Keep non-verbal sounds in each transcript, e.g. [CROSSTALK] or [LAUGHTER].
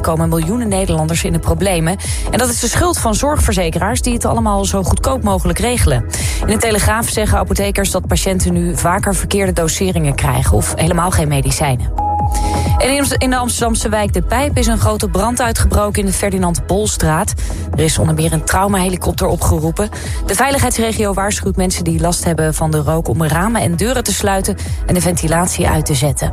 komen miljoenen Nederlanders in de problemen. En dat is de schuld van zorgverzekeraars die het allemaal zo goedkoop mogelijk regelen. In de Telegraaf zeggen apothekers dat patiënten nu vaker verkeerde doseringen krijgen of helemaal geen medicijnen. En in de Amsterdamse wijk De Pijp is een grote brand uitgebroken in de Ferdinand Bolstraat. Er is onder meer een traumahelikopter opgeroepen. De veiligheidsregio waarschuwt mensen die last hebben van de rook om ramen en deuren te sluiten en de ventilatie uit te zetten.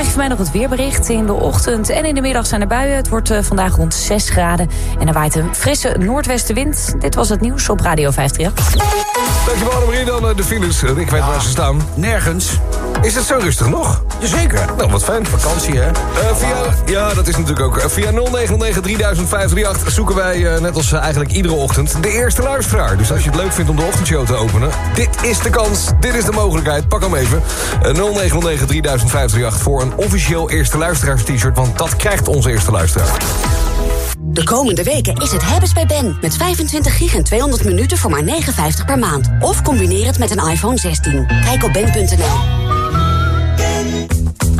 Krijg je van mij nog het weerbericht. In de ochtend en in de middag zijn er buien. Het wordt eh, vandaag rond 6 graden. En er waait een frisse noordwestenwind. Dit was het nieuws op Radio 538. Dankjewel Annemarie. Dan eh, de files. Ik weet waar ze staan. Nergens. Is het zo rustig nog? Jazeker. Nou, wat fijn. Vakantie, hè? Uh, via, ja, dat is natuurlijk ook. Uh, via 0909 zoeken wij, uh, net als eigenlijk iedere ochtend, de eerste luisteraar. Dus als je het leuk vindt om de ochtendshow te openen, dit is de kans, dit is de mogelijkheid. Pak hem even. 0909 voor een officieel eerste luisteraars t-shirt, want dat krijgt onze eerste luisteraar. De komende weken is het hebben's bij Ben. Met 25 gig en 200 minuten voor maar 59 per maand. Of combineer het met een iPhone 16. Kijk op ben.nl.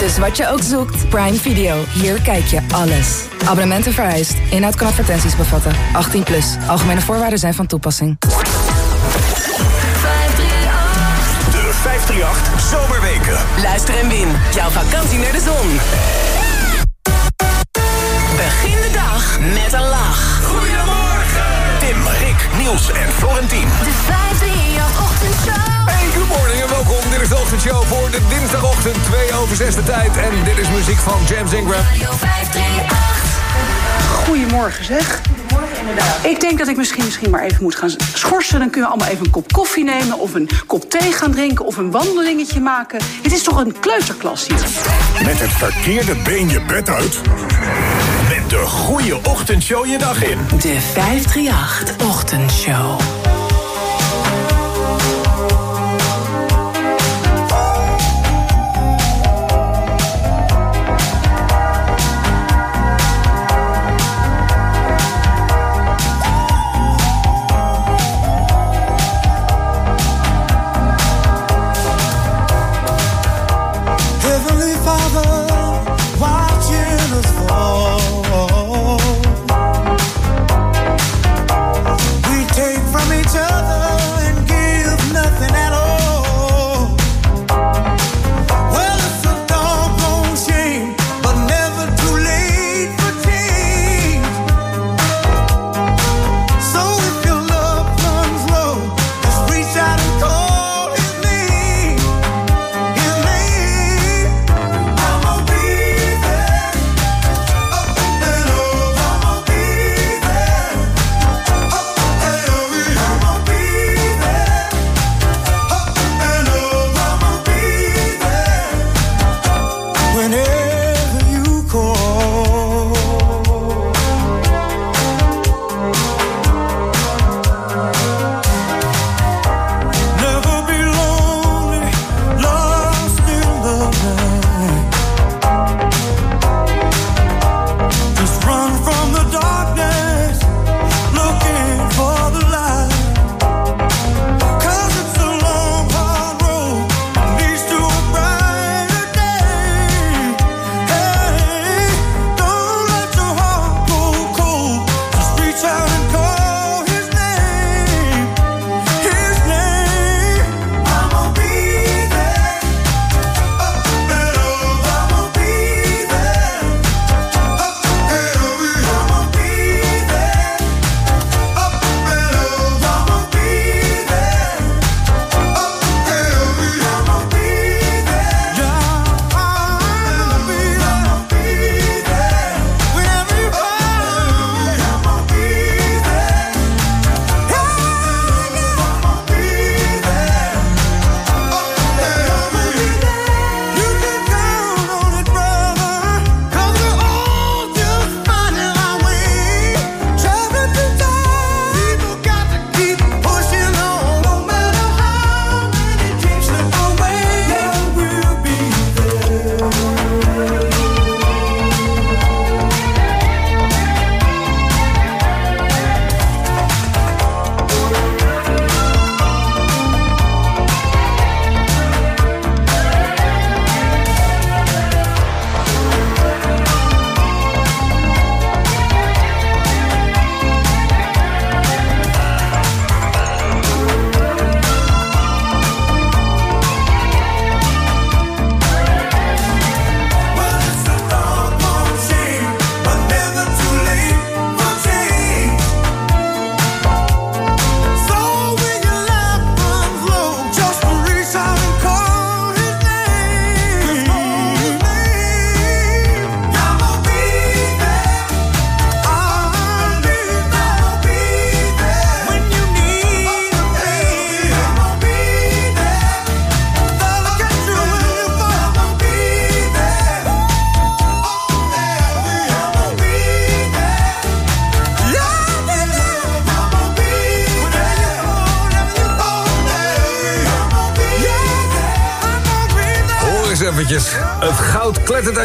Dus wat je ook zoekt, Prime Video. Hier kijk je alles. Abonnementen vereist. Inhoud kan advertenties bevatten. 18 plus. Algemene voorwaarden zijn van toepassing. De 538 Zomerweken. Luister en win. Jouw vakantie naar de zon. Begin de dag met een lach. Goedemorgen. Tim, Rick, Niels en Florentien. De 538 Ochtendshow. Good morning en welkom. Dit is de ochtendshow voor de dinsdagochtend 2 over 6 de tijd. En dit is muziek van James Ingram. Radio 538. Goedemorgen zeg. Goedemorgen inderdaad. Ik denk dat ik misschien, misschien maar even moet gaan schorsen. Dan kunnen we allemaal even een kop koffie nemen... of een kop thee gaan drinken of een wandelingetje maken. Het is toch een kleuterklas hier. Met het verkeerde been je bed uit. Met de goede ochtendshow je dag in. De 538 Ochtendshow.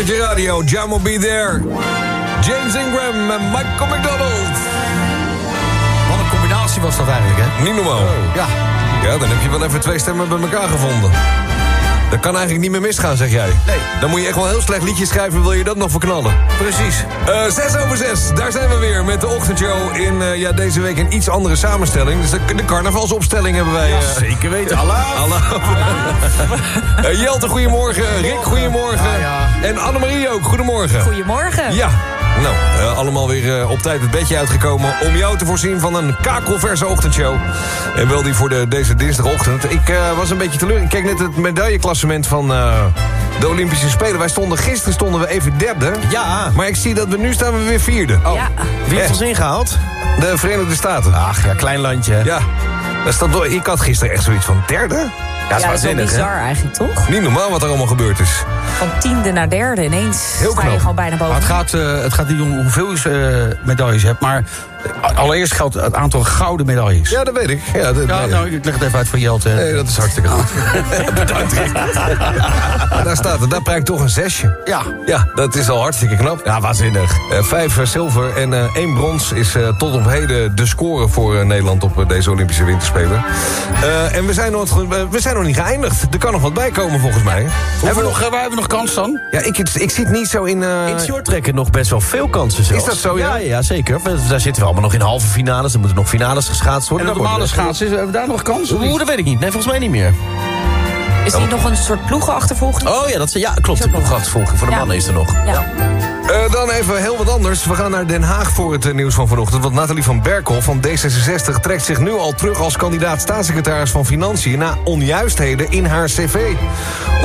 Je radio. Jamo Be There. James Ingram en Michael McDonald. Wat een combinatie was dat eigenlijk, hè? Niet normaal. Ja. Ja, dan heb je wel even twee stemmen bij elkaar gevonden. Dat kan eigenlijk niet meer misgaan, zeg jij. Nee. Dan moet je echt wel heel slecht liedje schrijven, wil je dat nog verknallen. Precies. Eh 6 over 6, daar zijn we weer met de ochtendshow in eh, ja, deze week een iets andere samenstelling. Dus de, de carnavalsopstelling hebben wij. eh, Zeker weten. Hallo. [LAUGHS] Eh, Jelte, goedemorgen. Rick, goedemorgen. En Annemarie ook, goedemorgen. Goedemorgen. Ja. Nou, eh, allemaal weer eh, op tijd het bedje uitgekomen... om jou te voorzien van een kakelverse ochtendshow. En wel die voor de, deze dinsdagochtend. Ik eh, was een beetje teleur. Ik keek net het medailleklassement van eh, de Olympische Spelen. Wij stonden gisteren stonden we even derde. Ja. Maar ik zie dat we nu staan we weer vierde. Ja. Wie heeft ons ingehaald? De Verenigde Staten. Ach ja, klein landje. Ja. Dat is dat, ik had gisteren echt zoiets van derde. Ja, Ja, dat is waanzinnig, bizar eigenlijk, toch? Niet normaal wat er allemaal gebeurd is. Van tiende naar derde ineens Heel sta je gewoon bijna boven. Maar het gaat, eh, het gaat niet om hoeveel je eh, medailles hebt, maar allereerst geldt het aantal gouden medailles. Ja, dat weet ik. Ja, dat, Ja, nee. nou, ik leg het even uit voor Jelte. Nee, dat is hartstikke goed. [LAUGHS] Bedankt, [LAUGHS] daar staat het. Daar prijkt toch een zesje. Ja. Ja, dat is al hartstikke knap. Ja, waanzinnig. Eh, vijf eh, zilver en eh, één brons is eh, tot op heden de score voor eh, Nederland op deze Olympische Winterspelen. Eh, en we zijn, nog, we- we zijn nog niet geëindigd. Er kan nog wat bij komen volgens mij. Hebben we nog, wij hebben nog kans dan? Ja, ik, ik zit niet zo in... eh, In shorttrekken nog best wel veel kansen zelfs. Is dat zo, ja? Ja, ja zeker. We- Daar zitten we allemaal nog in halve finales. Er moeten nog finales geschaatst En worden. de normale schaatsen, hebben we daar nog kans? Oeh, dat weet ik niet. Nee, volgens mij niet meer. Is niet nog een soort ploegenachtervolging? Oh ja, dat, ja klopt. De ploegachtervolging voor de Ja. mannen is er nog. Ja. Eh, dan even heel wat anders. We gaan naar Den Haag voor het eh, nieuws van vanochtend. Want Nathalie van Berkel van D66 trekt zich nu al terug als kandidaat staatssecretaris van Financiën... na onjuistheden in haar cv.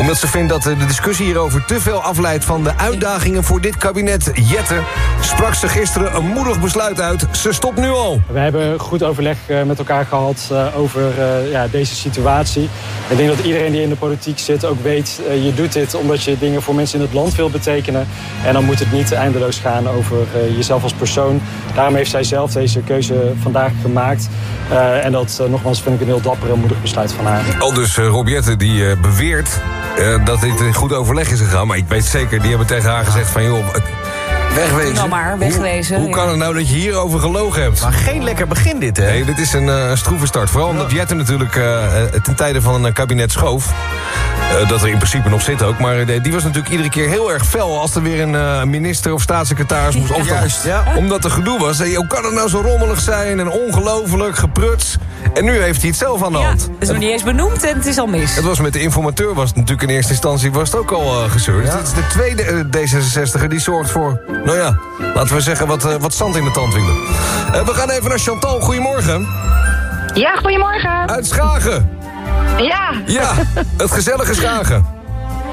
Omdat ze vindt dat eh, de discussie hierover te veel afleidt van de uitdagingen voor dit kabinet. Jette sprak ze gisteren een moedig besluit uit. Ze stopt nu al. We hebben goed overleg eh, met elkaar gehad eh, over ja, deze situatie. Ik denk dat iedereen die in de politiek zit ook weet... je doet dit omdat je dingen voor mensen in het land wil betekenen. En dan moet het niet eindeloos gaan over eh, jezelf als persoon. Daarom heeft zij zelf deze keuze vandaag gemaakt. Eh, en dat, eh, nogmaals, vind ik een heel dapper en moedig besluit van haar. Al dus Rob Jetten die beweert dat dit in goed overleg is gegaan. Maar ik weet zeker, die hebben tegen haar gezegd van... joh, wegwezen. Nou maar, wegwezen, Hoe, hoe ja. kan het nou dat je hierover gelogen hebt? Maar geen lekker begin dit, hè? Nee, dit is een eh, stroeve start. Vooral omdat Jetten natuurlijk eh, eh, ten tijde van een kabinet schoof. Eh, dat er in principe nog zit ook. Maar eh, die was natuurlijk iedere keer heel erg fel... als er weer een eh, minister of staatssecretaris moest [LAUGHS] opstaan. Juist, ja. Omdat er gedoe was. Hey, hoe kan het nou zo rommelig zijn en ongelooflijk, gepruts? En nu heeft hij het zelf aan de Ja, hand. het is nog niet eens benoemd en het is al mis. Het was met de informateur, was het natuurlijk in eerste instantie was het ook al uh, gezeurd. Dit is de tweede eh, D66er die zorgt voor, nou ja, laten we zeggen, wat, eh, wat zand in de tandwielen. Eh, we gaan even naar Chantal, goedemorgen. Ja, goedemorgen. Uit Schagen. Ja, Ja, het gezellige Schagen.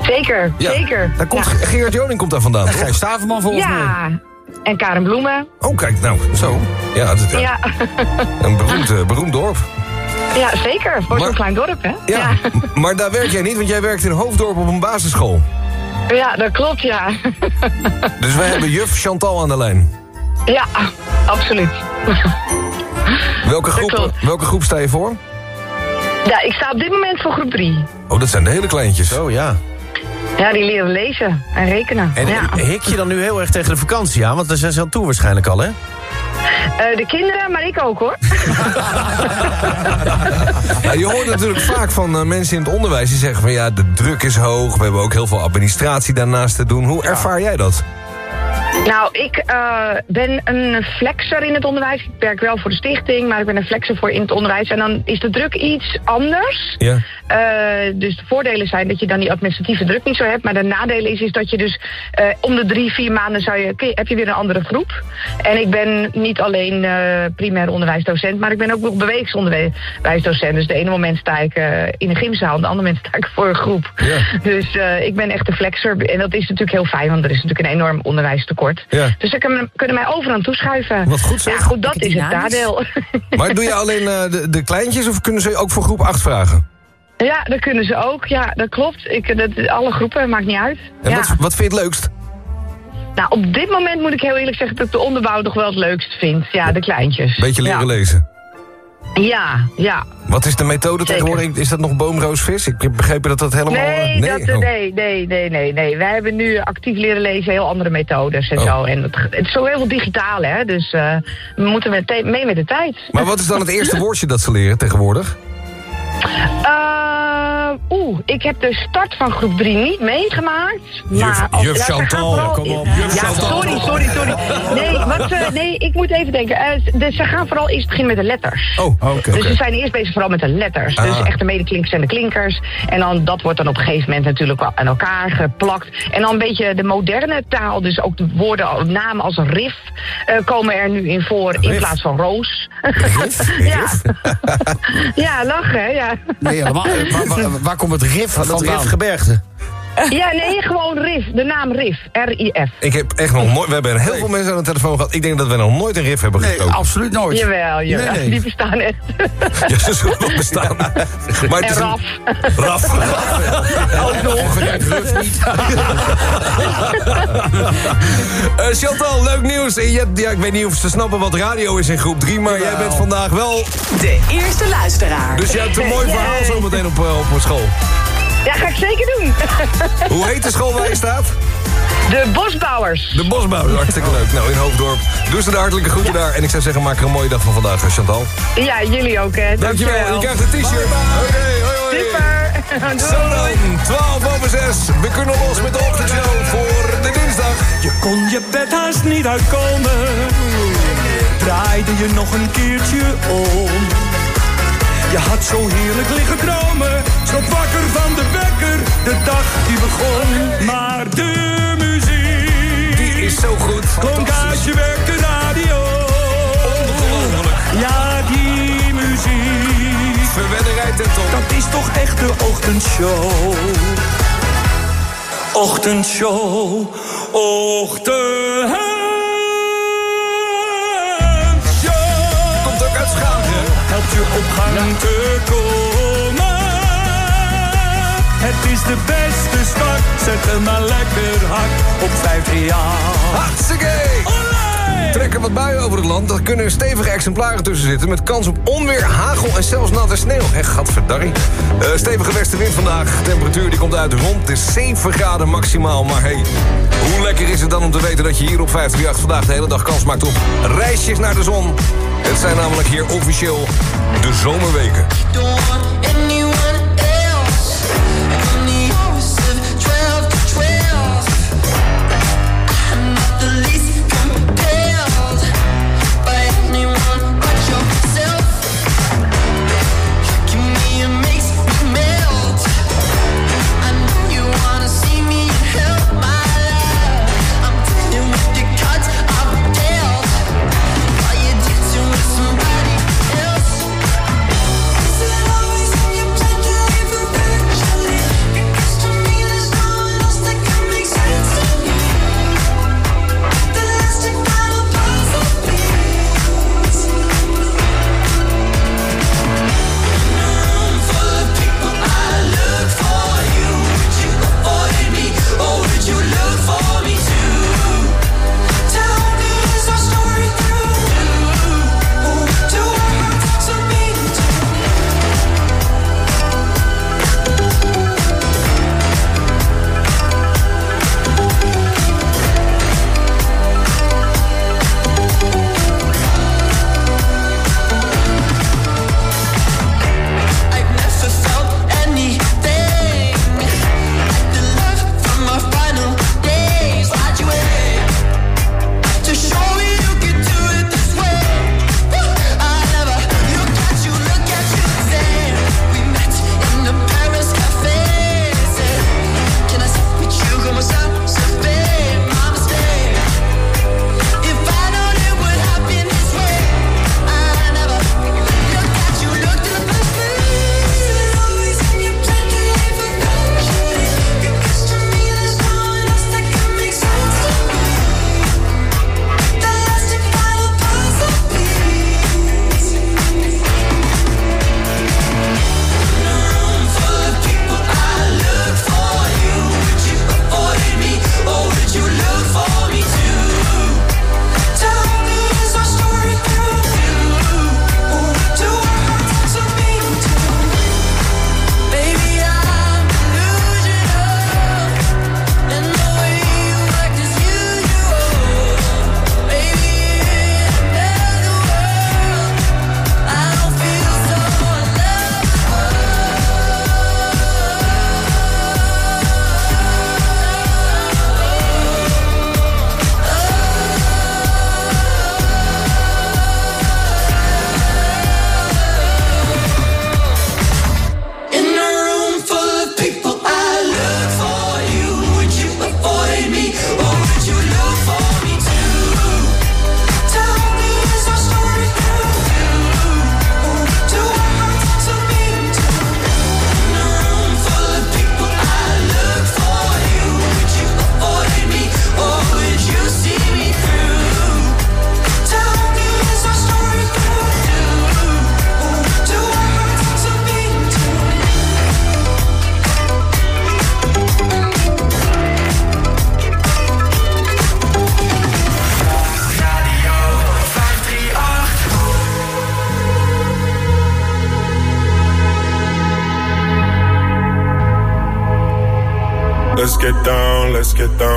zeker, Ja. zeker. Daar komt, Ja. Gerard Joning komt daar vandaan? Gijs Staverman volgens mij. Ja, en Karen Bloemen. Oh, kijk, nou, zo. Ja, dat is Ja, een beroemd, eh, beroemd dorp. ja zeker. Voor Maar- zo'n klein dorp, hè? Ja, maar daar werk jij niet, want jij werkt in Hoofddorp op een basisschool. Ja, dat klopt, ja. [LAUGHS] Dus wij hebben juf Chantal aan de lijn. Ja, absoluut. Welke groep, welke groep sta je voor? Ja, ik sta op dit moment voor groep 3. Oh, dat zijn de hele kleintjes. Oh ja. Ja, die leren lezen en rekenen. En ja. hik je dan nu heel erg tegen de vakantie aan? Want daar zijn ze aan toe waarschijnlijk al, hè? Eh, de kinderen, maar ik ook, hoor. [LAUGHS] Ja, je hoort natuurlijk vaak van eh, mensen in het onderwijs die zeggen van ja, de druk is hoog. We hebben ook heel veel administratie daarnaast te doen. Hoe ervaar jij dat? Nou, ik eh, ben een flexer in het onderwijs. Ik werk wel voor de stichting, maar ik ben een flexer voor in het onderwijs. En dan is de druk iets anders. Ja. Eh, dus de voordelen zijn dat je dan die administratieve druk niet zo hebt. Maar de nadelen is, is dat je dus eh, om de drie, vier maanden zou je, heb je weer een andere groep. En ik ben niet alleen primair onderwijsdocent, maar ik ben ook nog bewegingsonderwijsdocent. Dus de ene moment sta ik in een gymzaal, en de andere moment sta ik voor een groep. Dus ik ben echt een flexer. En dat is natuurlijk heel fijn, want er is natuurlijk een enorm onderwijstekort. Ja. Dus ze kunnen, kunnen mij overal toeschuiven. Wat goed zeg. Ja, goed, dat is het nadeel. [LAUGHS] Maar doe je alleen eh, de, de kleintjes of kunnen ze ook voor groep 8 vragen? Ja, dat kunnen ze ook. Ja, dat klopt. Ik, dat, alle groepen, maakt niet uit. En ja. wat, wat vind je het leukst? Nou, op dit moment moet ik heel eerlijk zeggen dat ik de onderbouw nog wel het leukst vind. Ja, de kleintjes. Beetje leren ja. lezen. Ja, ja. Wat is de methode tegenwoordig? Is dat nog boomroosvis? Ik heb begrepen dat dat helemaal... Nee, eh, dat, Oh. nee, nee, nee, nee, nee. Wij hebben nu actief leren lezen, heel andere methodes en Oh. zo. En het, het is zo heel veel digitaal, hè. Dus eh, we moeten met mee met de tijd. Maar wat is dan het eerste woordje dat ze leren tegenwoordig? Eh, Oeh, ik heb de start van groep 3 niet meegemaakt. Maar als- juf gaan Chantal, vooral- kom op, juf ja, Chantal. Sorry, sorry, sorry. Nee, wat, eh, nee, ik moet even denken. Eh, de, ze gaan vooral eerst beginnen met de letters. Oh, oké. Dus ze zijn eerst bezig vooral met de letters. Dus Ah. echt de medeklinkers en de klinkers. En dan, dat wordt dan op een gegeven moment natuurlijk wel aan elkaar geplakt. En dan een beetje de moderne taal. Dus ook de woorden, namen als rif eh, komen er nu in voor in plaats van roos. [LAUGHS] ja. [LAUGHS] ja, lachen, hè, ja. Nee, helemaal. Waar komt het rif Van dat vandaan? Ja, nee, gewoon RIF. De naam RIF. R-I-F. Ik heb echt nog nooit... We hebben heel veel mensen aan de telefoon gehad. Ik denk dat we nog nooit een riff hebben Nee, gesproken. absoluut nooit. Jawel, jawel. Nee, nee. Die bestaan echt. [LAUGHS] Ja, ze zullen wel bestaan. [LAUGHS] Maar het En RAF. Raf. [LAUGHS] Ook nog. Eh, Chantal, leuk nieuws. En je hebt- ja, ik weet niet of ze snappen wat radio is in groep 3, maar jij bent vandaag wel... De eerste luisteraar. Dus jij hebt een mooi verhaal zo meteen op, eh, op school. Ja, ga ik zeker doen. [LAUGHS] Hoe heet de school waar je staat? De Bosbouwers. De Bosbouw, hartstikke leuk. Nou, in Hoofddorp. Doe ze de hartelijke groeten daar. En ik zou zeggen, maak er een mooie dag van vandaag, Chantal. Ja, jullie ook, hè. Dankjewel. Je krijgt een t-shirt. Oké, hoi hoi. Super. Doei. [LAUGHS] Zo dan, 12 over 6. We kunnen los met de ochtendshow voor de dinsdag. Je kon je bed haast niet uitkomen. Draaide je nog een keertje om. Je had zo heerlijk liggen dromen. Schrok wakker van de wekker. De dag die begon. Maar de muziek. Die is zo goed. Klonk uit je de radio. Ja, die muziek. Verwennerij ten top. Dat is toch echt de ochtendshow. Ochtendshow. Ochtendshow. Je op gang te komen. Het is de beste start. Zet hem maar lekker hard op 5 jaar. Hartstikke! Trekken wat buien over het land. Daar kunnen stevige exemplaren tussen zitten... met kans op onweer, hagel en zelfs natte sneeuw. Echt, gadverdarrie. Eh stevige westenwind vandaag. Temperatuur die komt uit de rond. Is 7 graden maximaal. Maar hey, hoe lekker is het dan om te weten... dat je hier op 538 vandaag de hele dag kans maakt op reisjes naar de zon. Het zijn namelijk hier officieel de zomerweken. Down.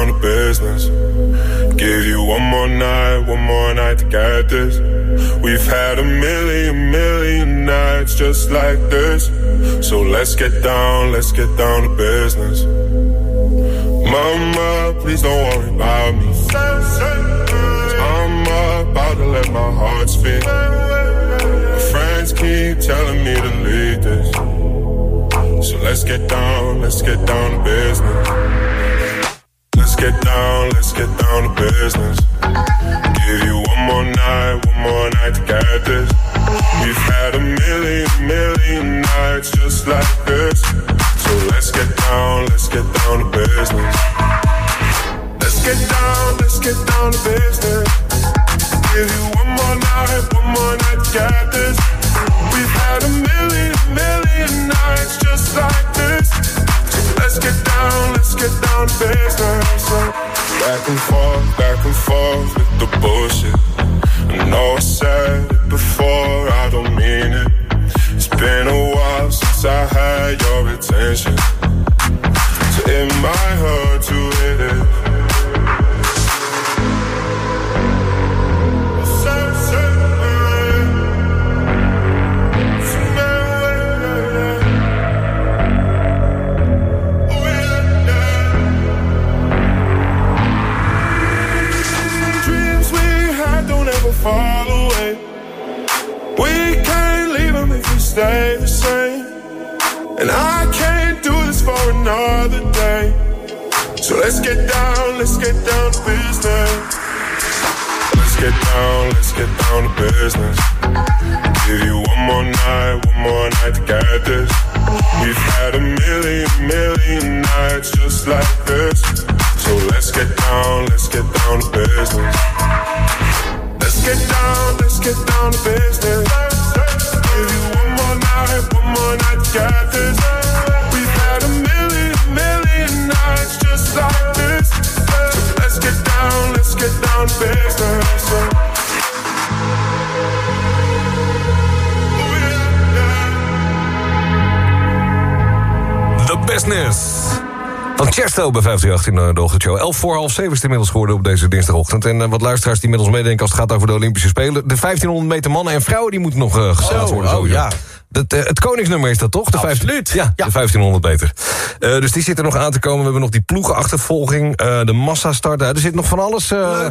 Bij 538 in de ochtendshow. 11 voor half 7 is het inmiddels geworden op deze dinsdagochtend. En eh, wat luisteraars die met ons meedenken als het gaat over de Olympische Spelen. De 1500 meter mannen en vrouwen die moeten nog uh, geslaagd worden. oh, sowieso. ja. Dat, eh, het koningsnummer is dat toch? De Absoluut. 15 ja, de 1500 meter. Eh, dus die zit er nog aan te komen. We hebben nog die ploegenachtervolging, eh, de massastart. er zit nog van alles... eh,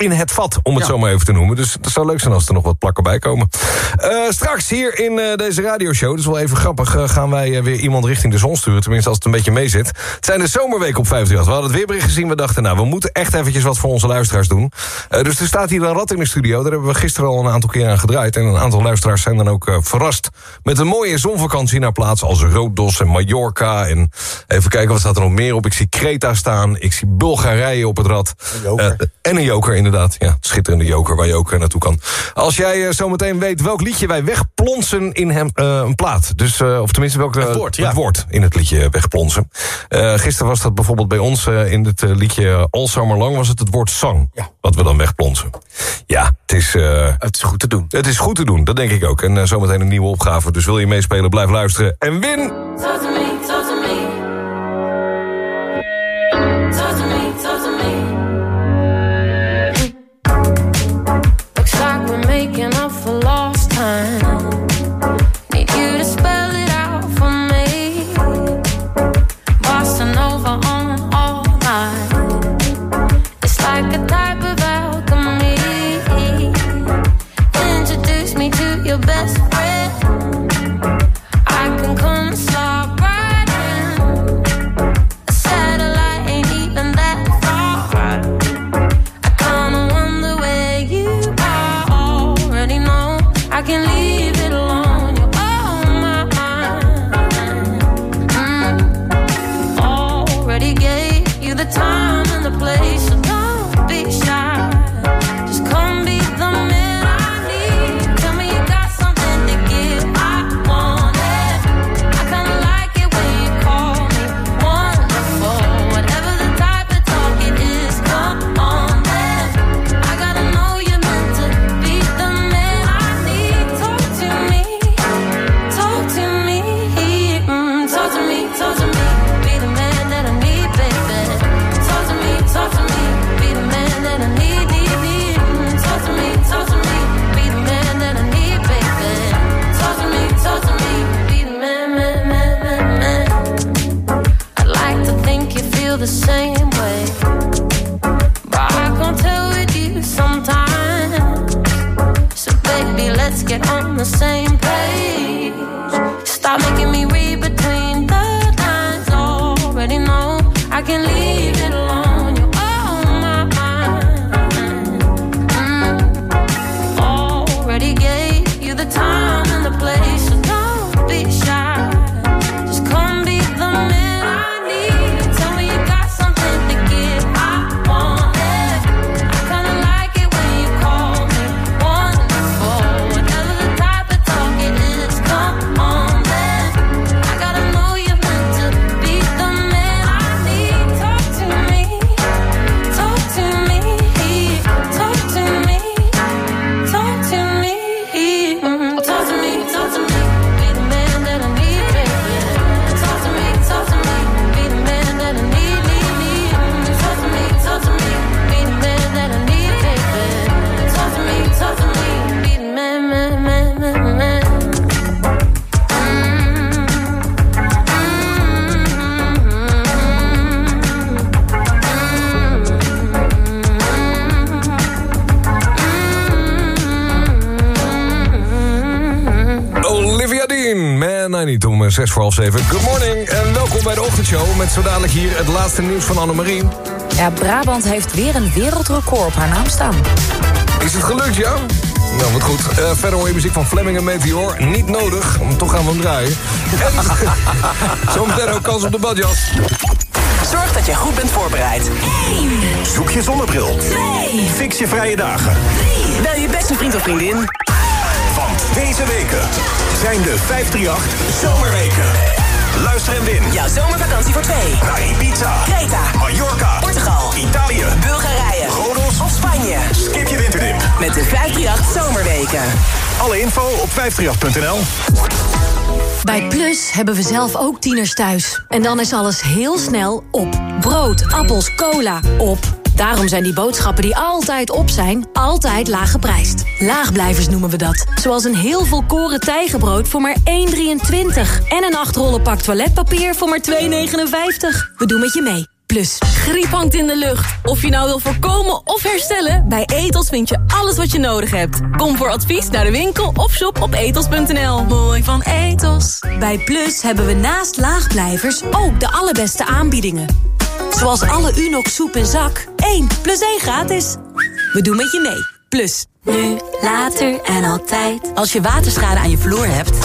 in het vat, om het Ja. zo maar even te noemen. Dus het zou leuk zijn als er nog wat plakken bij komen. Eh, straks hier in eh, deze radioshow, dat is wel even grappig... eh, gaan wij weer iemand richting de zon sturen. Tenminste, als het een beetje meezit. Het zijn de zomerweken op 58. We hadden het weerbericht gezien. We dachten, nou, we moeten echt eventjes wat voor onze luisteraars doen. Eh, dus er staat hier een rat in de studio. Daar hebben we gisteren al een aantal keer aan gedraaid. En een aantal luisteraars zijn dan ook eh, verrast... met een mooie zonvakantie naar plaatsen als Rodos en Mallorca. En even kijken, wat staat er nog meer op? Ik zie Kreta staan. Ik zie Bulgarije op het rad. joker. Eh, en een joker, inderdaad. Ja, schitterende joker waar je ook eh, naartoe kan. Als jij eh, zometeen weet welk liedje wij wegplonsen in hem, eh, een plaat. Dus, eh, of tenminste welk Het woord, ja. het woord in het liedje wegplonsen. Eh gisteren was dat bijvoorbeeld bij ons in het liedje All Summer Long... was het het woord zang, Ja. wat we dan wegplonsen. Ja, het is... eh, Het is goed te doen. het is goed te doen, dat denk ik ook. En zometeen een nieuwe opgave. Dus wil je meespelen, blijf luisteren. En win! Talk to me, talk to zes voor half zeven. Good morning en welkom bij de ochtendshow... met zo dadelijk hier het laatste nieuws van Annemarie. Ja, Brabant heeft weer een wereldrecord op haar naam staan. Is het gelukt, ja? Nou, wat goed. Eh, verder hoor je muziek van Fleming en Meteor. Niet nodig, om toch gaan we hem draaien. En [LAUGHS] zometeen ook kans op de badjas. Zorg dat je goed bent voorbereid. Zoek je zonnebril. Fix je vrije dagen. Bel je beste vriend of vriendin. Deze weken zijn de 538 Zomerweken. Luister en win. Jouw zomervakantie voor twee. Naar Ibiza, Creta, Mallorca, Portugal, Italië, Bulgarije, Rodos of Spanje. Skip je winterdip. Met de 538 Zomerweken. Alle info op 538.nl. Bij Plus hebben we zelf ook tieners thuis. En dan is alles heel snel op. Brood, appels, cola, op. Daarom zijn die boodschappen die altijd op zijn, altijd laag geprijsd. Laagblijvers noemen we dat. Zoals een heel volkoren tijgenbrood voor maar 1,23. En een 8 rollen pak toiletpapier voor maar 2,59. We doen met je mee. Plus, griep hangt in de lucht. Of je nou wil voorkomen of herstellen... bij Etos vind je alles wat je nodig hebt. Kom voor advies naar de winkel of shop op etos.nl. Mooi van Etos. Bij Plus hebben we naast laagblijvers ook de allerbeste aanbiedingen. Zoals alle Unox soep en zak. 1 plus 1 gratis. We doen met je mee. Plus. Nu, later en altijd. Als je waterschade aan je vloer hebt...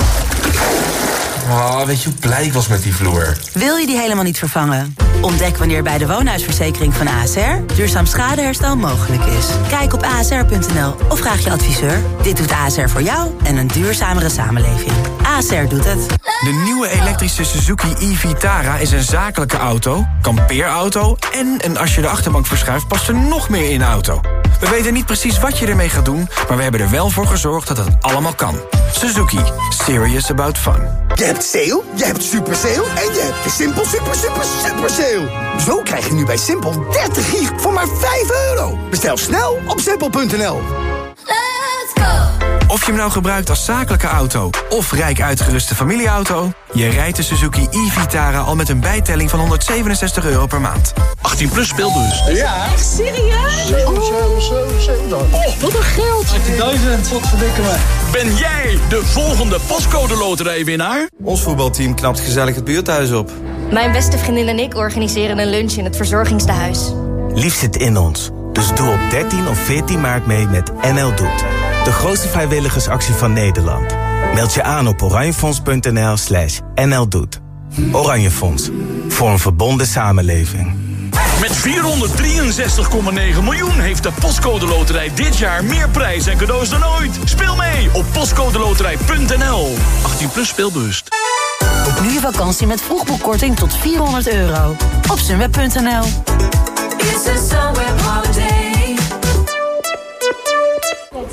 Oh, weet je hoe blij ik was met die vloer? Wil je die helemaal niet vervangen? Ontdek wanneer bij de woonhuisverzekering van ASR duurzaam schadeherstel mogelijk is. Kijk op asr.nl of vraag je adviseur. Dit doet ASR voor jou en een duurzamere samenleving. ASR doet het. De nieuwe elektrische Suzuki e-Vitara is een zakelijke auto, kampeerauto... en een als je de achterbank verschuift past er nog meer in de auto. We weten niet precies wat je ermee gaat doen... maar we hebben er wel voor gezorgd dat het allemaal kan. Suzuki. Serious about fun. Je hebt sale, je hebt super sale en je hebt de Simpel super super super sale. Zo krijg je nu bij Simpel 30 gig voor maar 5 euro. Bestel snel op simpel.nl. Of je hem nou gebruikt als zakelijke auto of rijk uitgeruste familieauto... je rijdt de Suzuki e-Vitara al met een bijtelling van 167 euro per maand. 18 plus speelbus. Ja. Echt serieus? Oh, wat een geld. 18.000, wat verdikken me. Ben jij de volgende pascode loterijwinnaar? Ons voetbalteam knapt gezellig het buurthuis op. Mijn beste vriendin en ik organiseren een lunch in het verzorgingstehuis. Lief zit in ons. Dus doe op 13 of 14 maart mee met NL Doet. De grootste vrijwilligersactie van Nederland. Meld je aan op oranjefonds.nl slash nldoet. Oranje Fonds. Voor een verbonden samenleving. Met 463,9 miljoen heeft de Postcode Loterij dit jaar meer prijs en cadeaus dan ooit. Speel mee op postcodeloterij.nl. 18 plus speelbewust. Boek nu je vakantie met vroegboekkorting tot 400 euro. Op sunweb.nl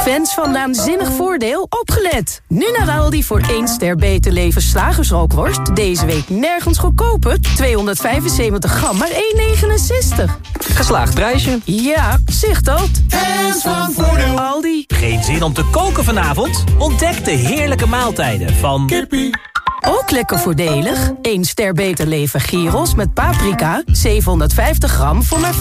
Fans van Naanzinnig Voordeel, opgelet! Nu naar Aldi voor 1 ster beter leven slagersrookworst. Deze week nergens goedkoper. 275 gram, maar 1,69. Geslaagd prijsje. Ja, zicht dat. Fans van Voordeel. Aldi. Geen zin om te koken vanavond? Ontdek de heerlijke maaltijden van... Kippie. Ook lekker voordelig. 1 ster beter leven gyros met paprika. 750 gram voor maar 5,99.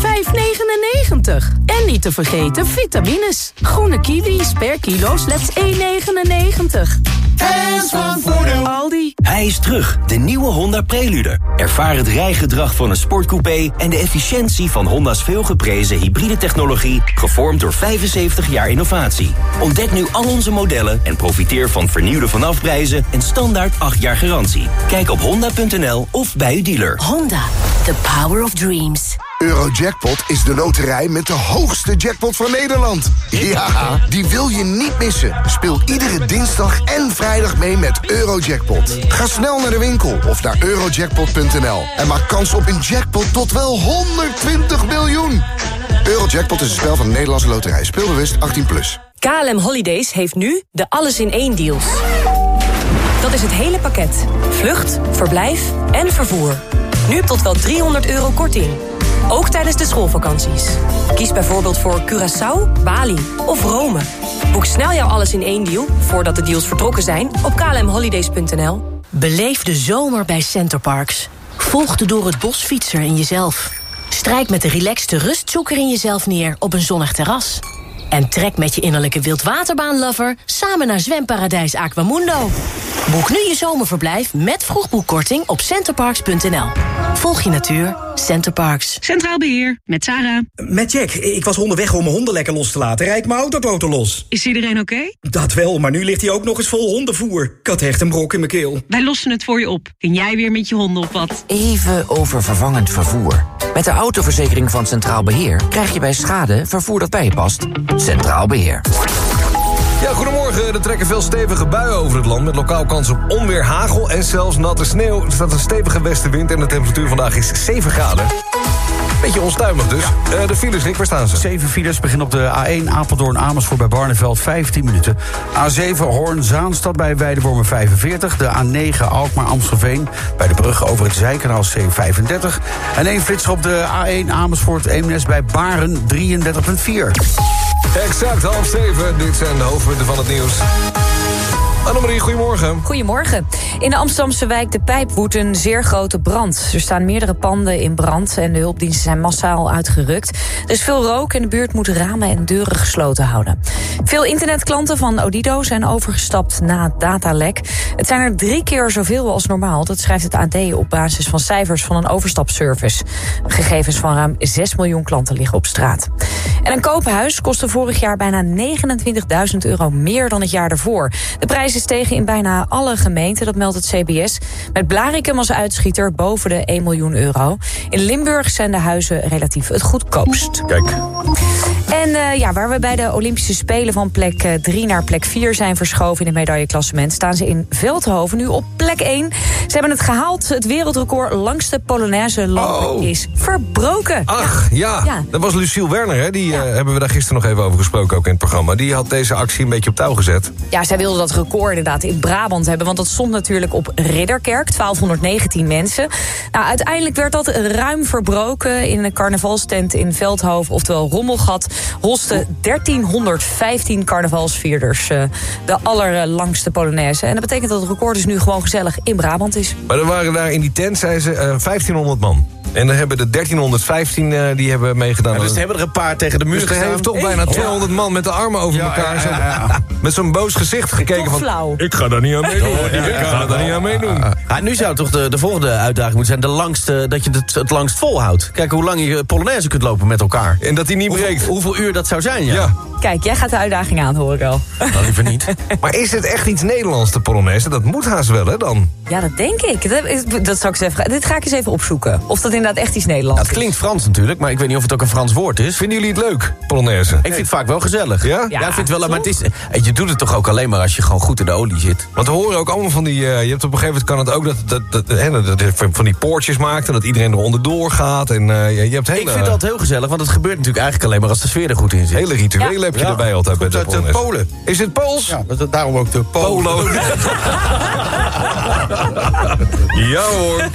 En niet te vergeten vitamines. Groene kiwis per kilo slechts 1,99. Fans van Voordeel. Aldi. Hij is terug, de nieuwe Honda Prelude. Ervaar het rijgedrag van een sportcoupé... en de efficiëntie van Honda's veelgeprezen hybride technologie... gevormd door 75 jaar innovatie. Ontdek nu al onze modellen en profiteer van vernieuwde vanafprijzen... en standaard 8 jaar garantie. Kijk op honda.nl of bij uw dealer. Honda, the power of dreams. Eurojackpot is de loterij met de hoogste jackpot van Nederland. Ja, die wil je niet missen. Speel iedere dinsdag en vrijdag mee met Eurojackpot. Ga snel naar de winkel of naar eurojackpot.nl en maak kans op een jackpot tot wel 120 miljoen. Eurojackpot is een spel van de Nederlandse loterij. Speelbewust 18+. Plus. KLM Holidays heeft nu de alles in één deals. Dat is het hele pakket. Vlucht, verblijf en vervoer. Nu tot wel 300 euro korting. Ook tijdens de schoolvakanties. Kies bijvoorbeeld voor Curaçao, Bali of Rome. Boek snel jouw alles in één deal, voordat de deals vertrokken zijn, op klmholidays.nl. Beleef de zomer bij Centerparks. Volg de door het bos fietser in jezelf. Strijk met de relaxte rustzoeker in jezelf neer op een zonnig terras. En trek met je innerlijke wildwaterbaanlover samen naar zwemparadijs Aquamundo. Boek nu je zomerverblijf met vroegboekkorting op centerparks.nl. Volg je natuur, Centerparks. Centraal Beheer, met Sarah. Met Jack. Ik was onderweg om mijn honden lekker los te laten. Rijd mijn autoboten los. Is iedereen oké? Dat wel, maar nu ligt hij ook nog eens vol hondenvoer. Ik had echt een brok in mijn keel. Wij lossen het voor je op. Kun jij weer met je honden op wat? Even over vervangend vervoer. Met de autoverzekering van Centraal Beheer krijg je bij schade vervoer dat bij je past. Centraal Beheer. Ja, goedemorgen. Er trekken veel stevige buien over het land... met lokaal kans op onweer, hagel en zelfs natte sneeuw. Er staat een stevige westenwind en de temperatuur vandaag is 7 graden. Beetje onstuimig dus. Uh, de files, Rick, waar staan ze? 7 files beginnen op de A1 Apeldoorn Amersfoort bij Barneveld 15 minuten. A7 Hoorn Zaanstad bij Weidewormen 45. De A9 Alkmaar Amstelveen bij de brug over het Zijkanaal C35. En één flits op de A1 Amersfoort Eemnes bij Baren 33,4. Exact, half zeven. Dit zijn de hoofdpunten van het nieuws. Annemarie, goedemorgen. Goedemorgen. In de Amsterdamse wijk De Pijp woedt een zeer grote brand. Er staan meerdere panden in brand en de hulpdiensten zijn massaal uitgerukt. Er is veel rook en de buurt moet ramen en deuren gesloten houden. Veel internetklanten van Odido zijn overgestapt na datalek. Het zijn er drie keer zoveel als normaal. Dat schrijft het AD op basis van cijfers van een overstapservice. Gegevens van ruim 6 miljoen klanten liggen op straat. En een koophuis kostte vorig jaar bijna 29.000 euro meer dan het jaar daarvoor. De prijs is stegen in bijna alle gemeenten, dat meldt het CBS. Met Blarikum als uitschieter boven de 1 miljoen euro. In Limburg zijn de huizen relatief het goedkoopst. Kijk. En uh, ja, waar we bij de Olympische Spelen van plek 3 naar plek 4 zijn verschoven in het medailleklassement, staan ze in Veldhoven nu op plek 1. Ze hebben het gehaald. Het wereldrecord langste Polonaise lopen oh. is verbroken. Ach, ja. ja. ja. Dat was Luciel Werner, hè? Die ja. uh, hebben we daar gisteren nog even over gesproken, ook in het programma. Die had deze actie een beetje op touw gezet. Ja, zij wilde dat record inderdaad in Brabant hebben. Want dat stond natuurlijk op Ridderkerk, 1219 mensen. Nou, uiteindelijk werd dat ruim verbroken in een carnavalstent in Veldhoven. Oftewel Rommelgat hosten 1315 carnavalsvierders. Uh, de allerlangste Polonaise. En dat betekent dat het record dus nu gewoon gezellig in Brabant is. Maar er waren daar in die tent, zei ze, uh, 1500 man. En dan hebben de 1315 eh, die hebben meegedaan. dus er hebben er een paar tegen de muur Dus er gestaan. heeft toch bijna 200 man met de armen over Ja, elkaar. ja, zo- ja, ja. [LAUGHS] Met zo'n boos gezicht gekeken Toch van... flauw. Ik ga daar niet aan meedoen. Ik ga daar niet aan meedoen. Ja, nu zou toch de, de volgende uitdaging moeten zijn... De langste, dat je het het langst volhoudt. Kijk hoe lang je Polonaise kunt lopen met elkaar. En dat die niet hoeveel, breekt. Hoeveel uur dat zou zijn, ja. Ja. Kijk, jij gaat de uitdaging aan, hoor ik al. Nou, liever niet. [LAUGHS] Maar is het echt iets Nederlands, de Polonaise? Dat moet haast wel, hè, dan? Ja, dat denk ik. Dat, is- dat zal ik eens even, dit ga ik eens even opzoeken. Of dat inderdaad echt iets Nederlands Ja, het klinkt Frans natuurlijk, maar ik weet niet of het ook een Frans woord is. Vinden jullie het leuk, Polonaise? Ik vind het vaak wel gezellig. Ja? Ja, ik vind het wel, maar het is, eh, je doet het toch ook alleen maar als je gewoon goed in de olie zit. Want we horen ook allemaal van die... eh, je hebt op een gegeven moment kan het ook dat, dat, dat, hè, dat je van die poortjes maakt... en dat iedereen eronder doorgaat. En eh, je, je hebt hele, Ik vind het altijd heel gezellig, want het gebeurt natuurlijk eigenlijk alleen maar als de sfeer er goed in zit. hele rituelen heb je Ja. erbij altijd bij de uit, Polonaise. Polen. Is het Pools? Ja, dat- daarom ook de polo. Polo. [LAUGHS] ja hoor.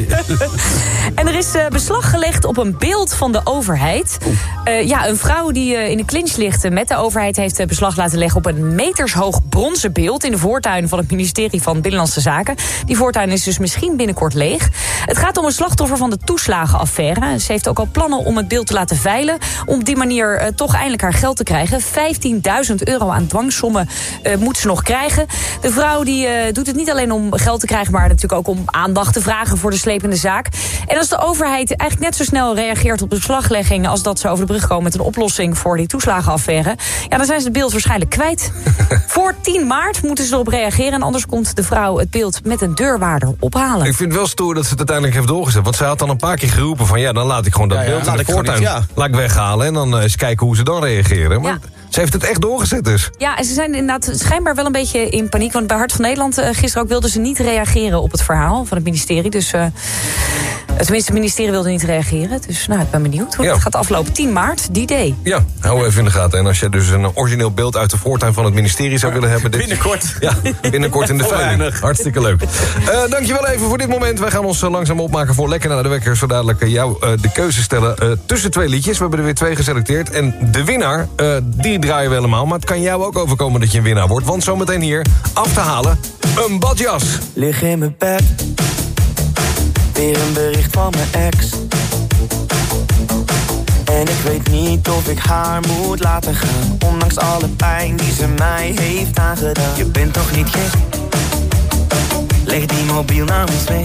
En er is beslag gelegd op een beeld van de overheid. Eh, ja, een vrouw die eh, in de clinch ligt eh, met de overheid... heeft eh, beslag laten leggen op een metershoog bronzen beeld... in de voortuin van het ministerie van Binnenlandse Zaken. Die voortuin is dus misschien binnenkort leeg. Het gaat om een slachtoffer van de toeslagenaffaire. Ze heeft ook al plannen om het beeld te laten veilen... om op die manier eh, toch eindelijk haar geld te krijgen. 15.000 euro aan dwangsommen eh, moet ze nog krijgen. De vrouw die, eh, doet het niet alleen om geld te krijgen... maar natuurlijk ook om aandacht te vragen voor de slepende zaak. En als de overheid eigenlijk net zo snel reageert op de beslaglegging... als dat ze over de brug komen met een oplossing voor die toeslagenaffaire... ja, dan zijn ze het beeld waarschijnlijk kwijt. [LAUGHS] voor 10 maart moeten ze erop reageren... en anders komt de vrouw het beeld met een deurwaarder ophalen. Ik vind het wel stoer dat ze het uiteindelijk heeft doorgezet. Want ze had dan een paar keer geroepen van... ja, dan laat ik gewoon dat Ja, ja, beeld laat de gewoon voortuin niet, ja. laat ik weghalen... en dan eh, eens kijken hoe ze dan reageren. Maar Ja. Ze heeft het echt doorgezet dus. Ja, en ze zijn inderdaad schijnbaar wel een beetje in paniek. Want bij Hart van Nederland eh, gisteren ook wilden ze niet reageren op het verhaal van het ministerie. Dus eh, tenminste, het ministerie wilde niet reageren. Dus nou, ik ben benieuwd hoe Ja. het gaat aflopen. 10 maart, die day. Ja, hou even in de gaten. En als je dus een origineel beeld uit de voortuin van het ministerie zou willen hebben... Dit... Binnenkort. Ja, binnenkort in de [LAUGHS] veiling. Hartstikke leuk. Eh dankjewel even voor dit moment. Wij gaan ons langzaam opmaken voor Lekker naar de Wekker. Zo dadelijk jou eh, de keuze stellen eh, tussen twee liedjes. We hebben er weer twee geselecteerd. En de winnaar, eh, die draaien we helemaal. Maar het kan jou ook overkomen dat je een winnaar wordt. Want zometeen hier af te halen een badjas. Lig in mijn bed. Weer een bericht van mijn ex. En ik weet niet of ik haar moet laten gaan. Ondanks alle pijn die ze mij heeft aangedaan. Je bent toch niet gek? Leg die mobiel nou eens mee.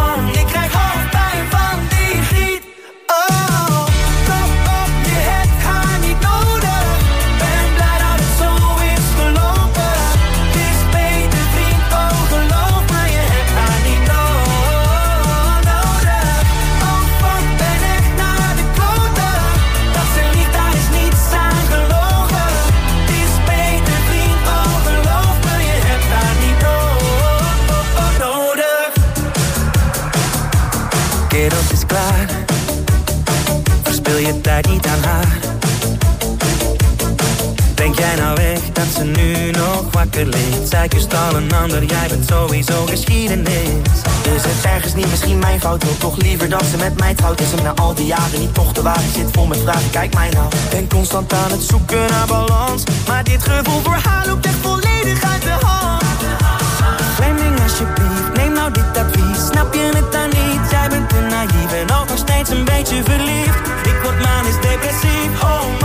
trouwt? Is hem na al die jaren niet toch de waarheid? Zit vol met vragen, kijk mij nou. Ben constant aan het zoeken naar balans. Maar dit gevoel voor haar loopt echt volledig uit de hand. Fleming alsjeblieft, neem nou dit advies Snap je het dan niet? Jij bent te naïef en ook nog steeds een beetje verliefd Ik word manisch depressief, oh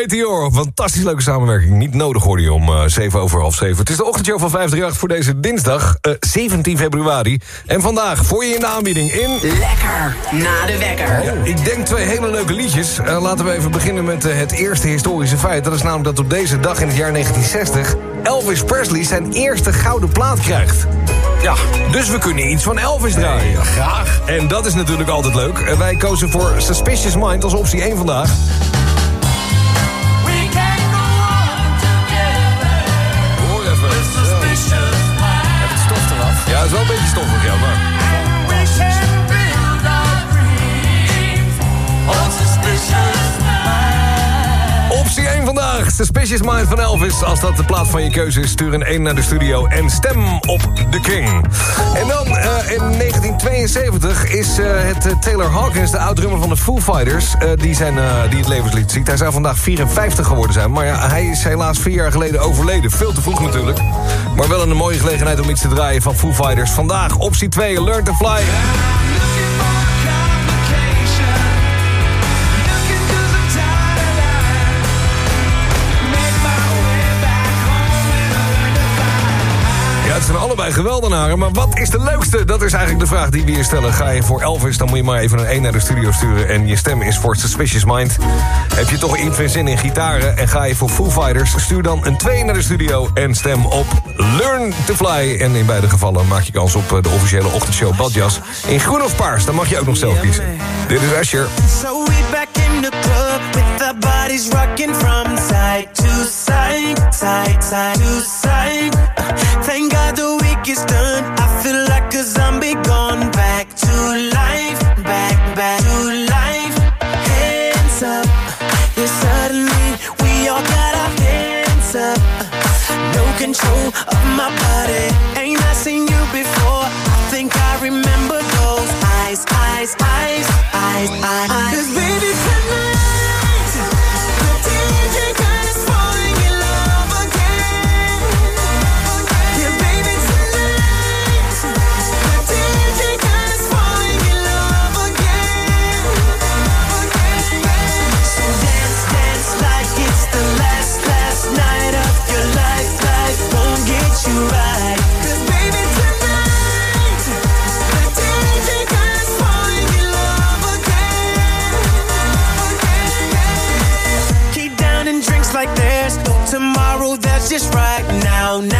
Meteor, fantastisch leuke samenwerking. Niet nodig hoorde je om uh, 7 over half 7. Het is de ochtendshow van 538 voor deze dinsdag, uh, 17 februari. En vandaag voor je in de aanbieding in... Lekker, na de wekker. Ja, ik denk twee hele leuke liedjes. Uh, laten we even beginnen met uh, het eerste historische feit. Dat is namelijk dat op deze dag in het jaar 1960... Elvis Presley zijn eerste gouden plaat krijgt. Ja, dus we kunnen iets van Elvis draaien. Graag. En dat is natuurlijk altijd leuk. Uh, wij kozen voor Suspicious Mind als optie 1 vandaag. Suspicious Mind van Elvis. Als dat de plaat van je keuze is, stuur een 1 naar de studio en stem op The King. En dan uh, in 1972 is uh, het uh, Taylor Hawkins, de oud-drummer van de Foo Fighters... die, zijn, die het levenslied ziet. Hij zou vandaag 54 geworden zijn. Maar ja, hij is helaas vier jaar geleden overleden. Veel te vroeg natuurlijk. Maar wel een mooie gelegenheid om iets te draaien van Foo Fighters. Vandaag optie 2, Learn to Fly. Zijn allebei geweldenaren. Maar wat is de leukste? Dat is eigenlijk de vraag die we hier stellen. Ga je voor Elvis, dan moet je maar even een 1 naar de studio sturen... en je stem is voor Suspicious Mind. Heb je toch iets zin in gitaren en ga je voor Foo Fighters... stuur dan een 2 naar de studio en stem op Learn to Fly. En in beide gevallen maak je kans op de officiële ochtendshow Badjas. In groen of paars, dan mag je ook nog zelf kiezen. Dit is Asher. So we back in the club with our bodies rocking from side to side, side, side to side. Just right now, now,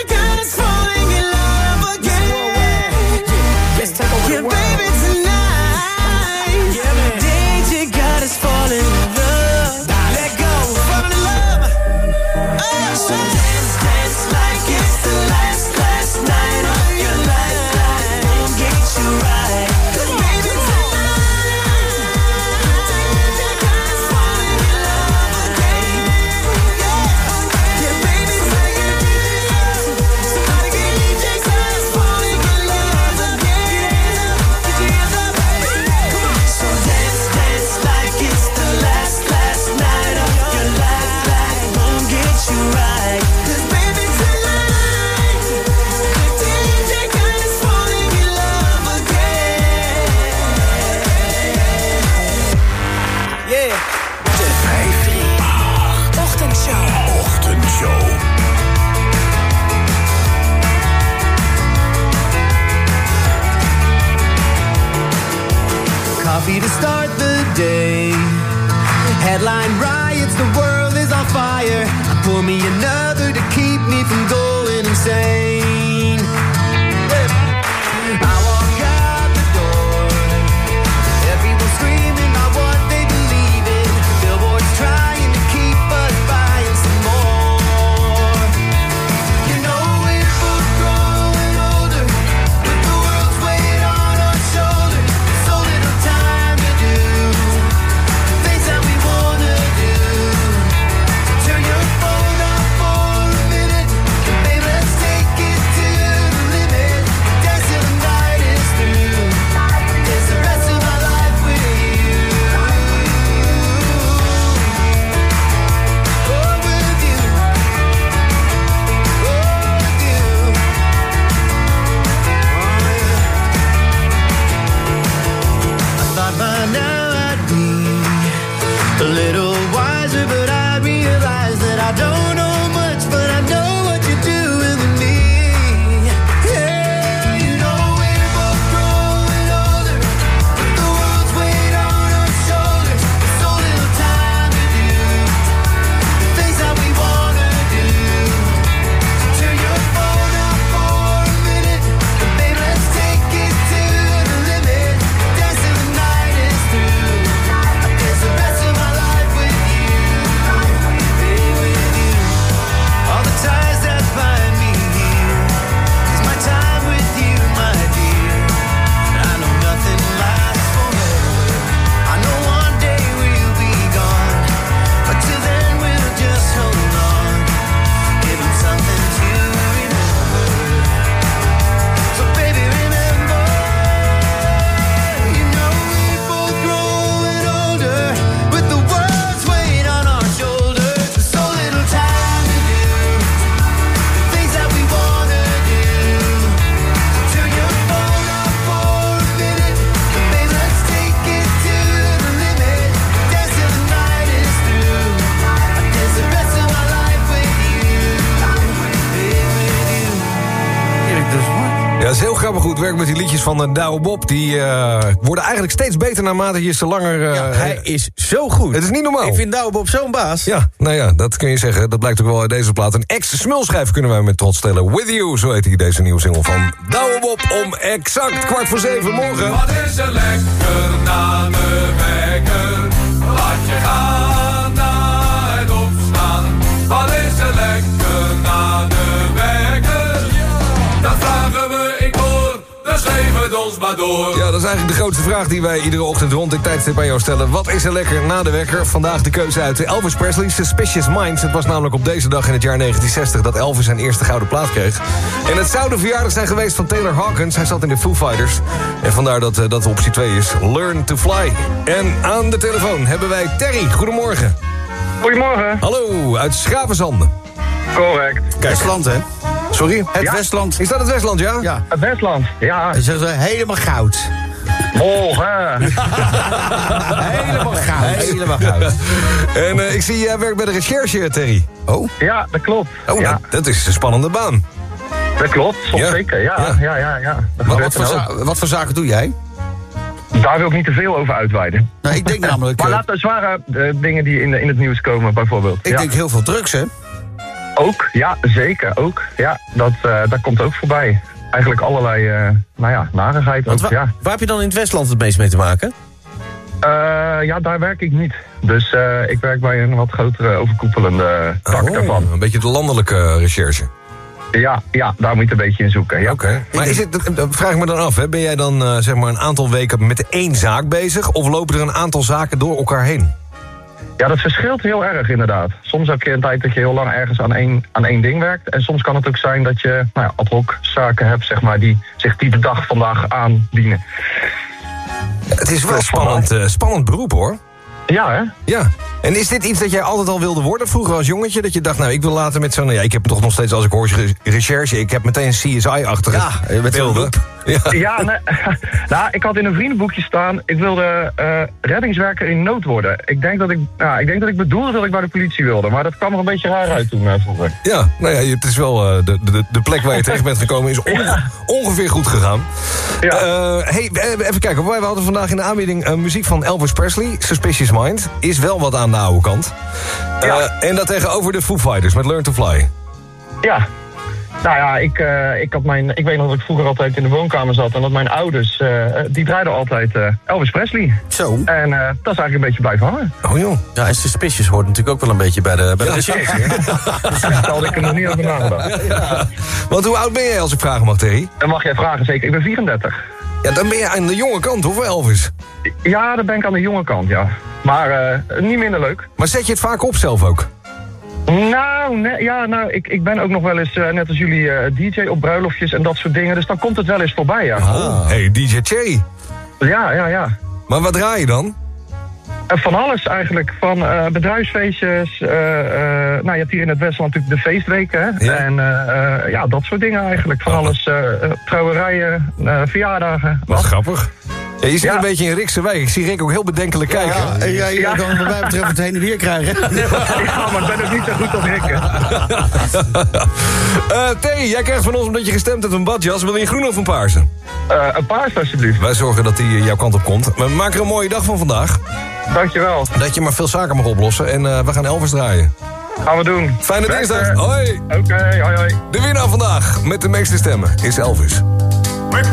werk met die liedjes van uh, Douwe Bob. Die eh, worden eigenlijk steeds beter naarmate je ze langer... eh, hij is zo goed. Het is niet normaal. Ik vind Douwe Bob zo'n baas. Ja, nou ja, dat kun je zeggen. Dat blijkt ook wel uit deze plaat. Een ex-smulschijf kunnen wij met trots stellen. With You, zo heet hij deze nieuwe single van Douwe Bob om exact kwart voor zeven morgen. Wat is er lekker na de wekker? Laat je gaan geef het ons maar door. Ja, dat is eigenlijk de grootste vraag die wij iedere ochtend rond dit tijdstip aan jou stellen. Wat is er lekker na de wekker? Vandaag de keuze uit Elvis Presley, Suspicious Minds. Het was namelijk op deze dag in het jaar 1960 dat Elvis zijn eerste gouden plaat kreeg. En het zou de verjaardag zijn geweest van Taylor Hawkins. Hij zat in de Foo Fighters. En vandaar dat eh, dat optie 2 is. Learn to Fly. En aan de telefoon hebben wij Terry. Goedemorgen. Goedemorgen. Hallo, uit Schravenzanden. Correct. Westland, hè? Sorry? Het Ja. Westland. Is dat het Westland, ja? Ja. Het Westland, ja. Ze zeggen helemaal goud. Oh, [LAUGHS] hè. helemaal goud. Helemaal goud. En eh, ik zie jij werkt bij de recherche, Terry. Oh? Ja, dat klopt. Oh, ja, dat, dat is een spannende baan. dat klopt. Soms Ja. zeker, ja. Ja. Ja, ja. Dat Wat, voor dan wat voor zaken doe jij? Daar wil ik niet te veel over uitweiden. Nou, ik denk namelijk... [LAUGHS] Maar eh, laten we zware eh, dingen die in, de, in het nieuws komen, bijvoorbeeld. ik denk heel veel drugs, hè? Ook, ja, zeker, ook. Ja, dat, eh, dat komt ook voorbij. Eigenlijk allerlei, eh, nou ja, narigheid ook, Want wa- ja. waar heb je dan in het Westland het meest mee te maken? Eh, ja, daar werk ik niet. Dus ik werk bij een wat grotere overkoepelende tak Oh, daarvan. Een beetje de landelijke recherche. Ja, ja, daar moet je een beetje in zoeken. Ja. Oké. Maar is het, dat- vraag ik me dan af, hè? ben jij dan zeg maar een aantal weken met één zaak bezig... of lopen er een aantal zaken door elkaar heen? Ja, dat verschilt heel erg inderdaad. Soms heb je een tijd dat je heel lang ergens aan één, aan één ding werkt. En soms kan het ook zijn dat je nou ja, ad hoc zaken hebt, zeg maar, die zich die de dag vandaag aandienen. Het is wel een spannend, eh, spannend beroep, hoor. Ja, hè? Ja. En is dit iets dat jij altijd al wilde worden vroeger als jongetje? Dat je dacht, nou, ik wil later met zo'n... Ja, ik heb toch nog steeds, als ik hoor re- recherche... ik heb meteen CSI-achtige Ja, met zo'n beelden. loop. Ja, nee, [LAUGHS] nou, ik had in een vriendenboekje staan... ik wilde eh, reddingswerker in nood worden. Ik denk, dat ik, nou, ik denk dat ik bedoelde dat ik bij de politie wilde. Maar dat kwam er een beetje raar uit toen uh, vroeger. Ja, nou ja, het is wel... eh, de, de, de plek waar je terecht bent gekomen is [LAUGHS] onge- ongeveer goed gegaan. Ja. hey, eh, even kijken. We hadden vandaag in de aanbieding eh, muziek van Elvis Presley. Suspicious Mind. Is wel wat aan de oude kant. Eh, en dat tegenover de Foo Fighters met Learn to Fly. Ja. Nou ja, ik, eh, ik, had mijn, ik weet nog dat ik vroeger altijd in de woonkamer zat... en dat mijn ouders, eh, die draaiden altijd eh, Elvis Presley. Zo. En eh, dat is eigenlijk een beetje blijven hangen. Oh joh. Ja, en Suspicious hoort natuurlijk ook wel een beetje bij de, bij de recherche. hè? Daar had ik er nog niet over nagedacht. Want hoe oud ben jij als ik vragen mag, Terry? Dan mag jij vragen, zeker. Ik ben 34. Ja, dan ben je aan de jonge kant, hoor, Elvis. Ja, dan ben ik aan de jonge kant, ja. Maar eh, niet minder leuk. Maar zet je het vaak op zelf ook? Nou, nee, ja, nou ik, ik ben ook nog wel eens, eh, net als jullie, eh, DJ op bruiloftjes en dat soort dingen. Dus dan komt het wel eens voorbij, ja. Ah. Hey, DJ Che. Ja, ja, ja. Maar wat draai je dan? Eh, van alles eigenlijk. Van eh, bedrijfsfeestjes. eh, nou, je hebt hier in het Westland natuurlijk de feestweken. En ja, dat soort dingen eigenlijk. Van alles. trouwerijen, verjaardagen. Wat grappig. Ja, je zit een beetje in Rikse wijk. Ik zie Rick ook heel bedenkelijk kijken. Ja, en jij Ja. kan wat mij betreft het heen en weer krijgen. [LAUGHS] ja, maar ik ben ook niet zo goed op hikken. [LAUGHS] Eh T, jij krijgt van ons, omdat je gestemd hebt, een badjas. Wil je een groen of een paarse? Eh, een paars alsjeblieft. Wij zorgen dat die jouw kant op komt. Maar maak er een mooie dag van vandaag. Dankjewel. Dat je maar veel zaken mag oplossen. En eh, we gaan Elvis draaien. Gaan we doen. Fijne Lekker. dinsdag. Hoi. Oké, hoi hoi. De winnaar vandaag met de meeste stemmen is Elvis. We're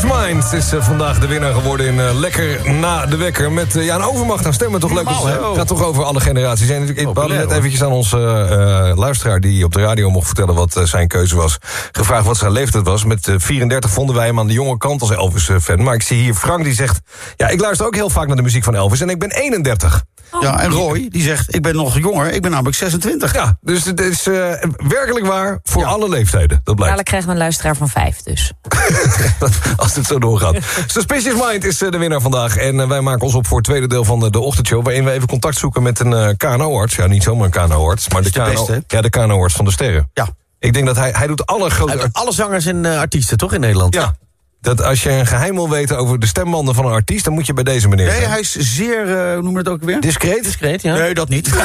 Minds is eh, vandaag de winnaar geworden in eh, Lekker na de Wekker. Met uh, ja, een overmacht aan stemmen. Toch leuk. Het gaat toch over alle generaties. En ik, ik had net eventjes aan onze eh, luisteraar... die op de radio mocht vertellen wat eh, zijn keuze was... gevraagd wat zijn leeftijd was. Met eh, 34 vonden wij hem aan de jonge kant als Elvis-fan. Maar ik zie hier Frank die zegt... ja, ik luister ook heel vaak naar de muziek van Elvis... en ik ben 31. Ja, en Roy, die zegt, ik ben nog jonger, ik ben namelijk 26. Ja, dus het is eh, werkelijk waar voor alle leeftijden. Dat blijkt. Dadelijk krijgen we een luisteraar van vijf dus. [LAUGHS] Als het zo doorgaat. [LAUGHS] Suspicious Mind is eh, de winnaar vandaag. En eh, wij maken ons op voor het tweede deel van de, ochtendshow... waarin we even contact zoeken met een eh, KNO-arts. Ja, niet zomaar een KNO-arts, maar de, de KNO beste, ja, de KNO-arts van de sterren. Ja. Ik denk dat hij, hij doet alle grote... Alle zangers en artiesten, toch, in Nederland? Ja. Dat als je een geheim wil weten over de stembanden van een artiest... dan moet je bij deze meneer Nee, zijn. hij is zeer, eh, hoe noem je het ook weer? Discreet? Discreet, ja. Nee, dat niet. [LAUGHS] [LAUGHS]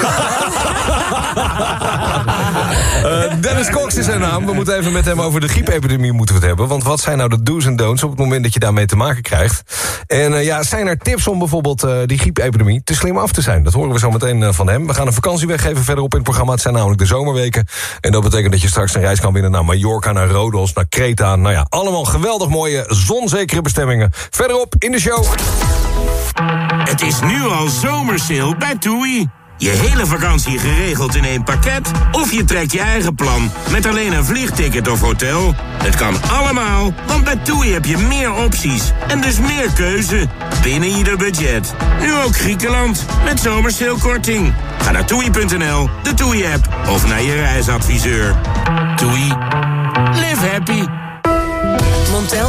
Eh, Dennis Cox is zijn naam. We moeten even met hem over de griepepidemie moeten we het hebben. Want wat zijn nou de do's en don'ts op het moment dat je daarmee te maken krijgt? En eh, ja, zijn er tips om bijvoorbeeld eh, die griepepidemie te slim af te zijn? Dat horen we zo meteen van hem. We gaan een vakantie weggeven verderop in het programma. Het zijn namelijk de zomerweken. En dat betekent dat je straks een reis kan winnen naar Mallorca, naar Rodos, naar Kreta. Nou ja, allemaal geweldig mooie, zonzekere bestemmingen. Verderop in de show. Het is nu al zomersale bij TUI. Je hele vakantie geregeld in één pakket? Of je trekt je eigen plan met alleen een vliegticket of hotel? Het kan allemaal, want bij TUI heb je meer opties en dus meer keuze binnen ieder budget. Nu ook Griekenland met zomersalekorting. Ga naar toei.nl, de TUI-app of naar je reisadviseur. TUI. Live happy.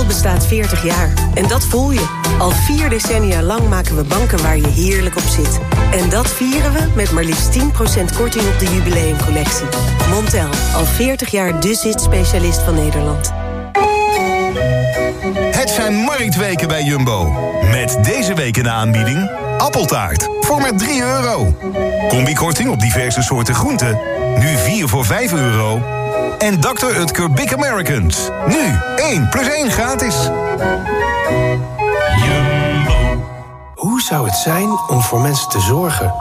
Bestaat 40 jaar. En dat voel je. Al vier decennia lang maken we banken waar je heerlijk op zit. En dat vieren we met maar liefst 10% korting op de jubileumcollectie. Montel, al 40 jaar de zit-specialist van Nederland. Het zijn marktweken bij Jumbo. Met deze week in de aanbieding appeltaart voor maar 3 euro. Combikorting op diverse soorten groenten. Nu 4 voor 5 euro. En Dr. Utker Big Americans. Nu 1 plus 1 gratis. Hoe zou het zijn om voor mensen te zorgen?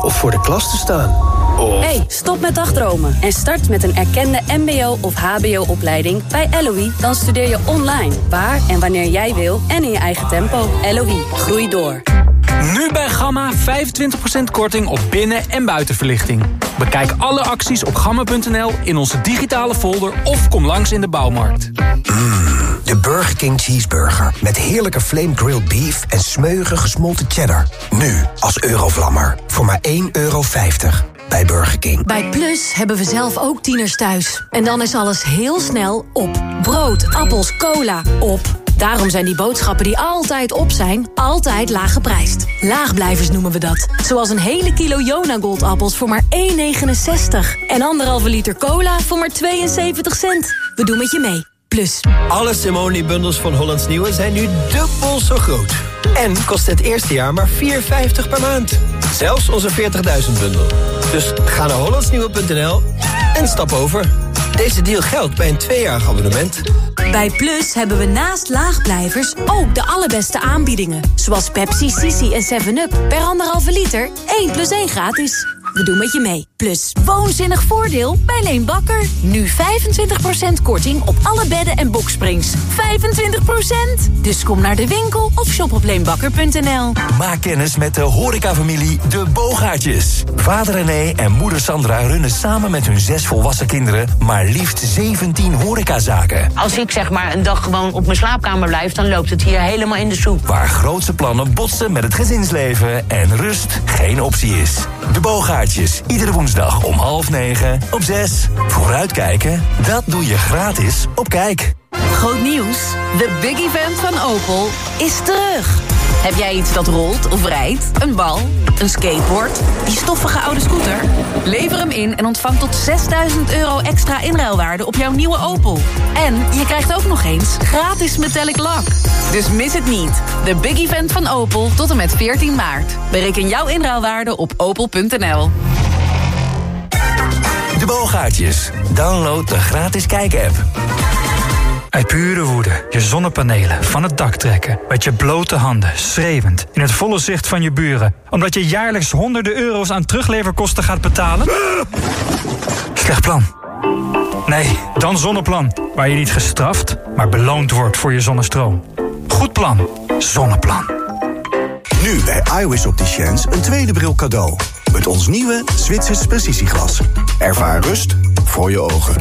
Of voor de klas te staan? Of... Hey, stop met dagdromen en start met een erkende mbo- of hbo-opleiding bij LOE. Dan studeer je online, waar en wanneer jij wil en in je eigen tempo. LOE, groei door. Nu bij Gamma 25% korting op binnen- en buitenverlichting. Bekijk alle acties op gamma.nl in onze digitale folder of kom langs in de bouwmarkt. De Burger King Cheeseburger. Met heerlijke flame grilled beef en smeuige gesmolten cheddar. Nu als eurovlammer. Voor maar 1,50 euro bij Burger King. Bij Plus hebben we zelf ook tieners thuis. En dan is alles heel snel op. Brood, appels, cola, op. Daarom zijn die boodschappen die altijd op zijn, altijd laag geprijsd. Laagblijvers noemen we dat. Zoals een hele kilo Jona Goldappels voor maar 1,69. En anderhalve liter cola voor maar 72 cent. We doen met je mee. Plus. Alle Simone-bundels van Hollands Nieuwe zijn nu dubbel zo groot. En kost het eerste jaar maar 4,50 per maand. Zelfs onze 40.000-bundel. Dus ga naar hollandsnieuwe.nl en stap over. Deze deal geldt bij een tweejarig abonnement. Bij Plus hebben we naast laagblijvers ook de allerbeste aanbiedingen. Zoals Pepsi, Sisi en 7-Up. Per anderhalve liter, 1 plus 1 gratis. We doen met je mee. Plus, woonzinnig voordeel bij Leen Bakker. Nu 25% korting op alle bedden en boksprings. 25%! Dus kom naar de winkel of shop op leenbakker.nl. Maak kennis met de horecafamilie De Boogaardjes. Vader René en moeder Sandra runnen samen met hun zes volwassen kinderen... maar liefst 17 horecazaken. Als ik zeg maar een dag gewoon op mijn slaapkamer blijf... dan loopt het hier helemaal in de soep. Waar grootse plannen botsen met het gezinsleven... en rust geen optie is. De Iedere woensdag om half negen op zes. Vooruitkijken, dat doe je gratis op Kijk. Groot nieuws. De big event van Opel is terug. Heb jij iets dat rolt of rijdt? Een bal? Een skateboard? Die stoffige oude scooter? Lever hem in en ontvang tot 6000 euro extra inruilwaarde op jouw nieuwe Opel. En je krijgt ook nog eens gratis metallic lak. Dus mis het niet. De big event van Opel tot en met 14 maart. Bereken jouw inruilwaarde op opel.nl. De Boogaardjes, download de gratis Kijk-app. Uit pure woede je zonnepanelen van het dak trekken. Met je blote handen, schreeuwend, in het volle zicht van je buren. Omdat je jaarlijks honderden euro's aan terugleverkosten gaat betalen? Slecht plan. Nee, dan Zonneplan. Waar je niet gestraft, maar beloond wordt voor je zonnestroom. Goed plan. Zonneplan. Nu bij iWis Opticians een tweede bril cadeau. Met ons nieuwe Zwitsers precisieglas. Ervaar rust voor je ogen.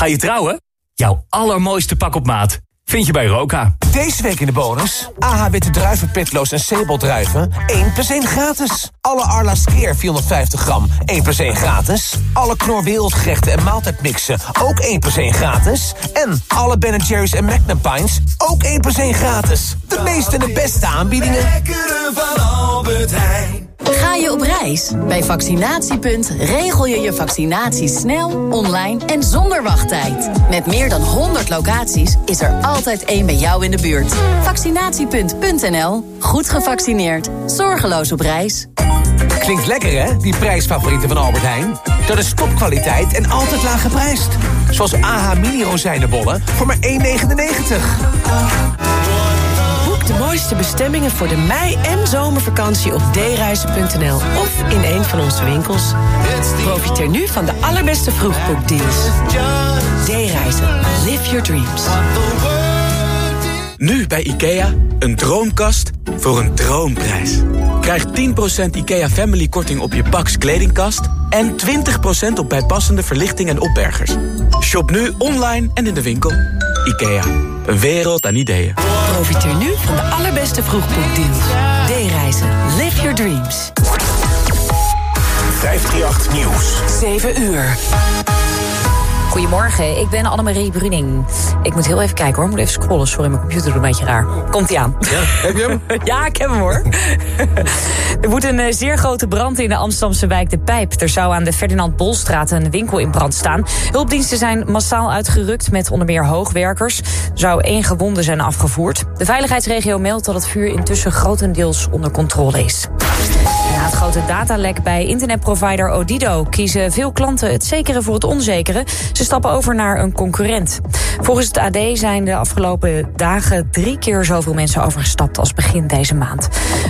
Ga je trouwen? Jouw allermooiste pak op maat vind je bij Roka. Deze week in de bonus. AH Witte Druiven, Pitloos en Seboldruiven. 1 plus 1 gratis. Alle Arla Skeer 450 gram. 1 plus 1 gratis. Alle Knor Wereldgerechten en maaltijdmixen. Ook 1 plus 1 gratis. En alle Ben Jerry's en Magnum Pines. Ook 1 plus 1 gratis. De meeste en de beste aanbiedingen. Lekkere van Albert Heijn. Ga je op reis? Bij Vaccinatiepunt regel je je vaccinatie snel, online en zonder wachttijd. Met meer dan 100 locaties is er altijd één bij jou in de buurt. Vaccinatiepunt.nl. Goed gevaccineerd. Zorgeloos op reis. Klinkt lekker hè, die prijsfavorieten van Albert Heijn? Dat is topkwaliteit en altijd laag geprijsd. Zoals AH Mini rozijnenbollen voor maar 1,99. Mooiste bestemmingen voor de mei- en zomervakantie op dereizen.nl of in een van onze winkels. Profiteer nu van de allerbeste vroegboekdeals. D-reizen. Live your dreams. Nu bij IKEA, een droomkast voor een droomprijs. Krijg 10% IKEA Family korting op je Pax kledingkast... en 20% op bijpassende verlichting en opbergers. Shop nu online en in de winkel. IKEA, een wereld aan ideeën. Profiteer nu van de allerbeste vroegboekdeals. D-reizen. Live your dreams. 538 Nieuws. 7 uur. Goedemorgen, ik ben Annemarie Bruning. Ik moet heel even kijken hoor, moet even scrollen. Sorry, mijn computer doet een beetje raar. Komt-ie aan. Ja, heb je hem? [LAUGHS] ja, ik heb hem hoor. [LAUGHS] er woedt een eh, zeer grote brand in de Amsterdamse wijk De Pijp. Er zou aan de Ferdinand Bolstraat een winkel in brand staan. Hulpdiensten zijn massaal uitgerukt met onder meer hoogwerkers. Er zou één gewonde zijn afgevoerd. De veiligheidsregio meldt dat het vuur intussen grotendeels onder controle is. Na het grote datalek bij internetprovider Odido kiezen veel klanten het zekere voor het onzekere. Ze stappen over naar een concurrent. Volgens het AD zijn de afgelopen dagen drie keer zoveel mensen overgestapt als begin deze maand.